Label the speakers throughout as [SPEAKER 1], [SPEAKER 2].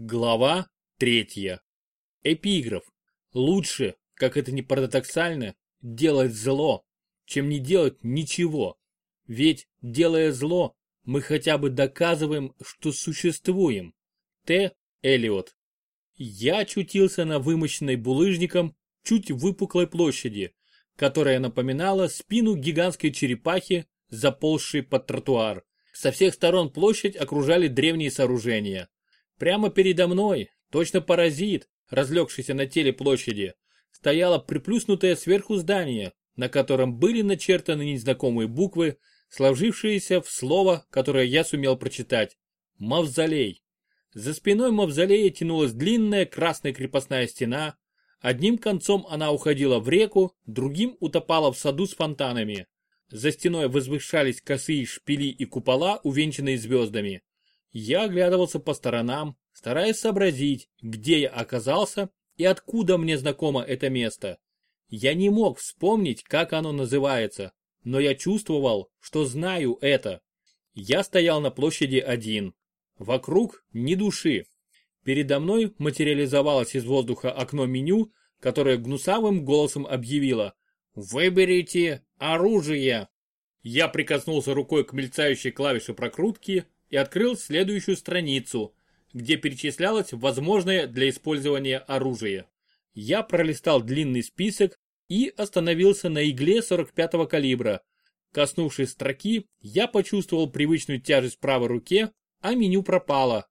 [SPEAKER 1] Глава третья. Эпиграф. Лучше, как это ни парадоксально, делать зло, чем не делать ничего. Ведь, делая зло, мы хотя бы доказываем, что существуем. Т. Элиот. Я очутился на вымощенной булыжником чуть выпуклой площади, которая напоминала спину гигантской черепахи, заползшей под тротуар. Со всех сторон площадь окружали древние сооружения. Прямо передо мной, точно паразит, разлегшийся на теле площади, стояло приплюснутое сверху здание, на котором были начертаны незнакомые буквы, сложившиеся в слово, которое я сумел прочитать. Мавзолей. За спиной мавзолея тянулась длинная красная крепостная стена. Одним концом она уходила в реку, другим утопала в саду с фонтанами. За стеной возвышались косые шпили и купола, увенчанные звездами. Я оглядывался по сторонам, стараясь сообразить, где я оказался и откуда мне знакомо это место. Я не мог вспомнить, как оно называется, но я чувствовал, что знаю это. Я стоял на площади один. Вокруг ни души. Передо мной материализовалось из воздуха окно меню, которое гнусавым голосом объявило «Выберите оружие!». Я прикоснулся рукой к мельцающей клавише прокрутки, и открыл следующую страницу, где перечислялось возможное для использования оружие. Я пролистал длинный список и остановился на игле 45-го калибра. Коснувшись строки, я почувствовал привычную тяжесть в правой руке, а меню пропало.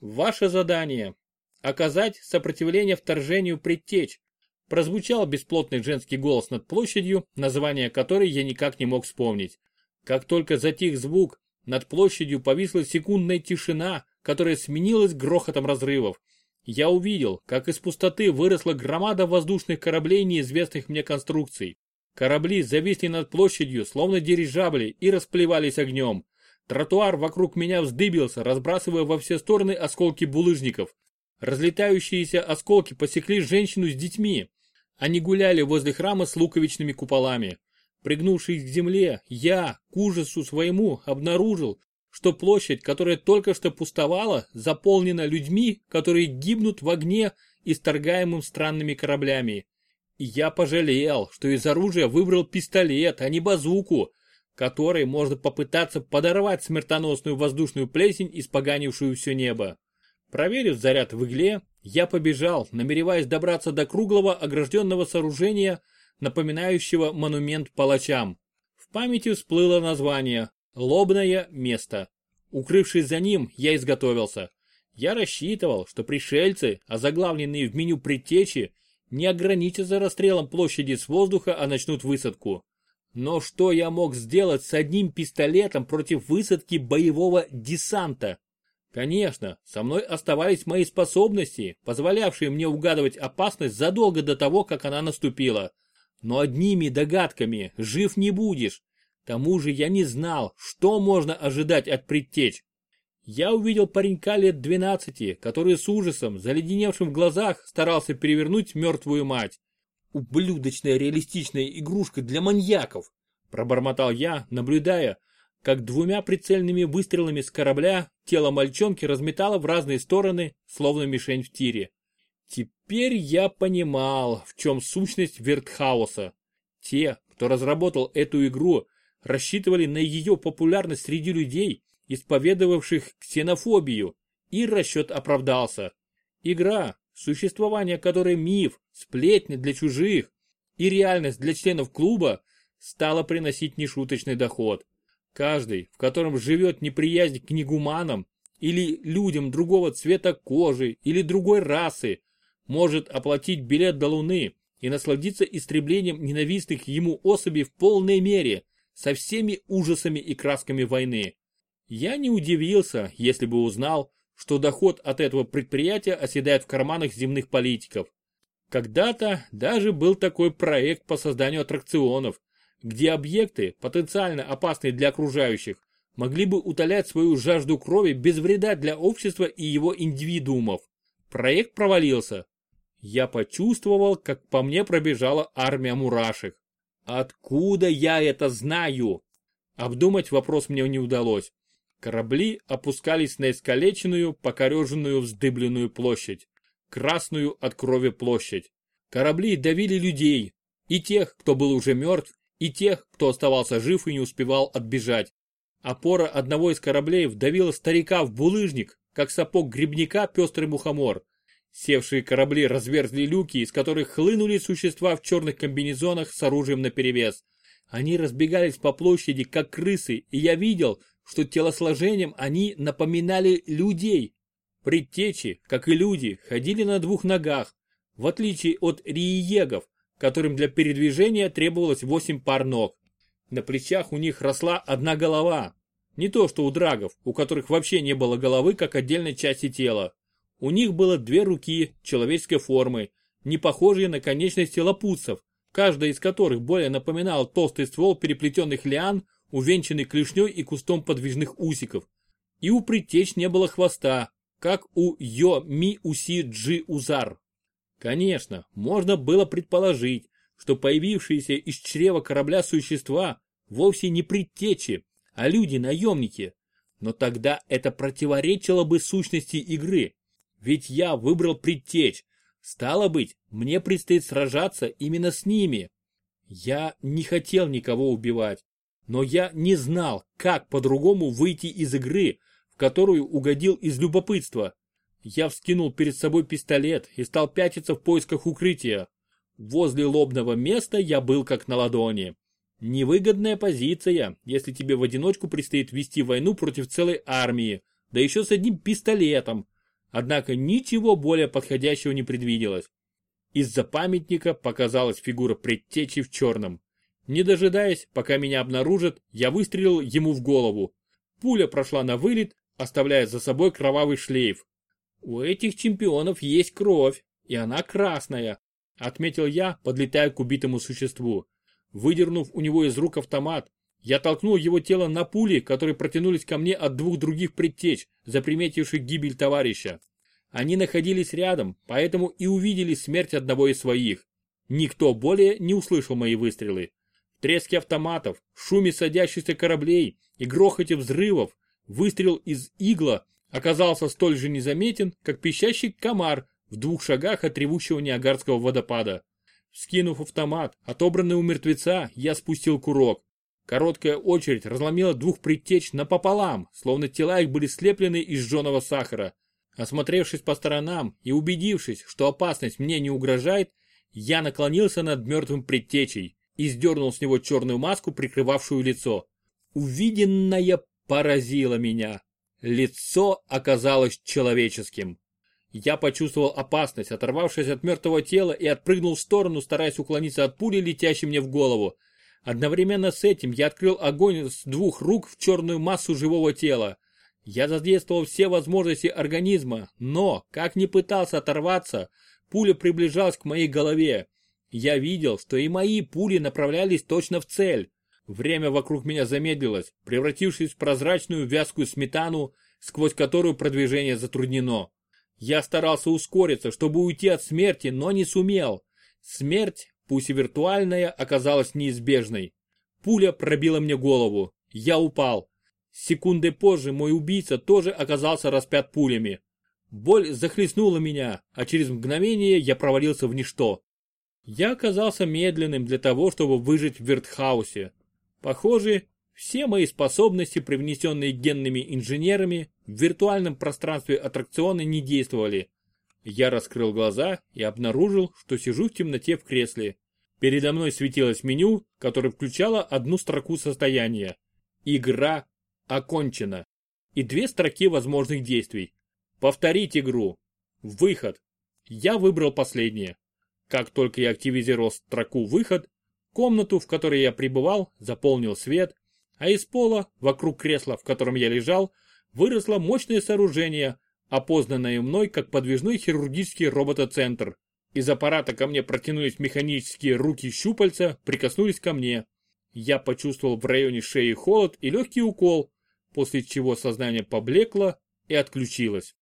[SPEAKER 1] Ваше задание. Оказать сопротивление вторжению предтеч. Прозвучал бесплотный женский голос над площадью, название которой я никак не мог вспомнить. Как только затих звук, над площадью повисла секундная тишина, которая сменилась грохотом разрывов. Я увидел, как из пустоты выросла громада воздушных кораблей неизвестных мне конструкций. Корабли зависли над площадью, словно дирижабли, и расплевались огнем. Тротуар вокруг меня вздыбился, разбрасывая во все стороны осколки булыжников. Разлетающиеся осколки посекли женщину с детьми. Они гуляли возле храма с луковичными куполами. Пригнувшись к земле, я, к ужасу своему, обнаружил, что площадь, которая только что пустовала, заполнена людьми, которые гибнут в огне, исторгаемым странными кораблями. И я пожалел, что из оружия выбрал пистолет, а не базуку, которой можно попытаться подорвать смертоносную воздушную плесень, испоганившую все небо. Проверив заряд в игле, я побежал, намереваясь добраться до круглого огражденного сооружения, напоминающего монумент палачам. В памяти всплыло название «Лобное место». Укрывшись за ним, я изготовился. Я рассчитывал, что пришельцы, озаглавленные в меню предтечи, не ограничатся расстрелом площади с воздуха, а начнут высадку. Но что я мог сделать с одним пистолетом против высадки боевого десанта? Конечно, со мной оставались мои способности, позволявшие мне угадывать опасность задолго до того, как она наступила. Но одними догадками жив не будешь. К тому же я не знал, что можно ожидать от предтеч. Я увидел паренька лет 12, который с ужасом, заледеневшим в глазах, старался перевернуть мертвую мать. «Ублюдочная реалистичная игрушка для маньяков!» Пробормотал я, наблюдая, как двумя прицельными выстрелами с корабля тело мальчонки разметало в разные стороны, словно мишень в тире. Теперь я понимал, в чем сущность Вертхауса. Те, кто разработал эту игру, рассчитывали на ее популярность среди людей, исповедовавших ксенофобию, и расчет оправдался. Игра, существование которой миф, сплетни для чужих и реальность для членов клуба, стала приносить нешуточный доход. Каждый, в котором живет неприязнь к негуманам или людям другого цвета кожи или другой расы, может оплатить билет до Луны и насладиться истреблением ненавистных ему особей в полной мере, со всеми ужасами и красками войны. Я не удивился, если бы узнал, что доход от этого предприятия оседает в карманах земных политиков. Когда-то даже был такой проект по созданию аттракционов, где объекты, потенциально опасные для окружающих, могли бы утолять свою жажду крови без вреда для общества и его индивидуумов. Проект провалился, я почувствовал, как по мне пробежала армия мурашек. Откуда я это знаю? Обдумать вопрос мне не удалось. Корабли опускались на искалеченную, покореженную, вздыбленную площадь. Красную от крови площадь. Корабли давили людей. И тех, кто был уже мертв, и тех, кто оставался жив и не успевал отбежать. Опора одного из кораблей вдавила старика в булыжник, как сапог грибника пестрый мухомор. Севшие корабли разверзли люки, из которых хлынули существа в черных комбинезонах с оружием наперевес. Они разбегались по площади, как крысы, и я видел, что телосложением они напоминали людей. Предтечи, как и люди, ходили на двух ногах, в отличие от риегов, которым для передвижения требовалось восемь пар ног. На плечах у них росла одна голова. Не то что у драгов, у которых вообще не было головы как отдельной части тела. У них было две руки человеческой формы, не похожие на конечности лапутцев, каждая из которых более напоминала толстый ствол переплетенных лиан увенчанный клешней и кустом подвижных усиков. И у предтеч не было хвоста, как у Йо Ми Уси Джи Узар. Конечно, можно было предположить, что появившиеся из чрева корабля существа вовсе не предтечи, а люди-наемники. Но тогда это противоречило бы сущности игры. Ведь я выбрал предтечь. Стало быть, мне предстоит сражаться именно с ними. Я не хотел никого убивать но я не знал, как по-другому выйти из игры, в которую угодил из любопытства. Я вскинул перед собой пистолет и стал пятиться в поисках укрытия. Возле лобного места я был как на ладони. Невыгодная позиция, если тебе в одиночку предстоит вести войну против целой армии, да еще с одним пистолетом. Однако ничего более подходящего не предвиделось. Из-за памятника показалась фигура предтечи в черном. Не дожидаясь, пока меня обнаружат, я выстрелил ему в голову. Пуля прошла на вылет, оставляя за собой кровавый шлейф. У этих чемпионов есть кровь, и она красная, отметил я, подлетая к убитому существу. Выдернув у него из рук автомат, я толкнул его тело на пули, которые протянулись ко мне от двух других предтеч, заприметивших гибель товарища. Они находились рядом, поэтому и увидели смерть одного из своих. Никто более не услышал мои выстрелы треске автоматов, шуме садящихся кораблей и грохоте взрывов, выстрел из игла оказался столь же незаметен, как пищащий комар в двух шагах от ревущего Ниагарского водопада. Скинув автомат, отобранный у мертвеца, я спустил курок. Короткая очередь разломила двух предтеч напополам, словно тела их были слеплены из жженого сахара. Осмотревшись по сторонам и убедившись, что опасность мне не угрожает, я наклонился над мертвым предтечей и сдернул с него черную маску, прикрывавшую лицо. Увиденное поразило меня. Лицо оказалось человеческим. Я почувствовал опасность, оторвавшись от мертвого тела и отпрыгнул в сторону, стараясь уклониться от пули, летящей мне в голову. Одновременно с этим я открыл огонь с двух рук в черную массу живого тела. Я задействовал все возможности организма, но, как ни пытался оторваться, пуля приближалась к моей голове. Я видел, что и мои пули направлялись точно в цель. Время вокруг меня замедлилось, превратившись в прозрачную вязкую сметану, сквозь которую продвижение затруднено. Я старался ускориться, чтобы уйти от смерти, но не сумел. Смерть, пусть и виртуальная, оказалась неизбежной. Пуля пробила мне голову. Я упал. Секунды позже мой убийца тоже оказался распят пулями. Боль захлестнула меня, а через мгновение я провалился в ничто. Я оказался медленным для того, чтобы выжить в Вертхаусе. Похоже, все мои способности, привнесенные генными инженерами, в виртуальном пространстве аттракциона не действовали. Я раскрыл глаза и обнаружил, что сижу в темноте в кресле. Передо мной светилось меню, которое включало одну строку состояния. Игра окончена. И две строки возможных действий. Повторить игру. Выход. Я выбрал последнее. Как только я активизировал строку «Выход», комнату, в которой я пребывал, заполнил свет, а из пола, вокруг кресла, в котором я лежал, выросло мощное сооружение, опознанное мной как подвижной хирургический роботоцентр. Из аппарата ко мне протянулись механические руки-щупальца, прикоснулись ко мне. Я почувствовал в районе шеи холод и легкий укол, после чего сознание поблекло и отключилось.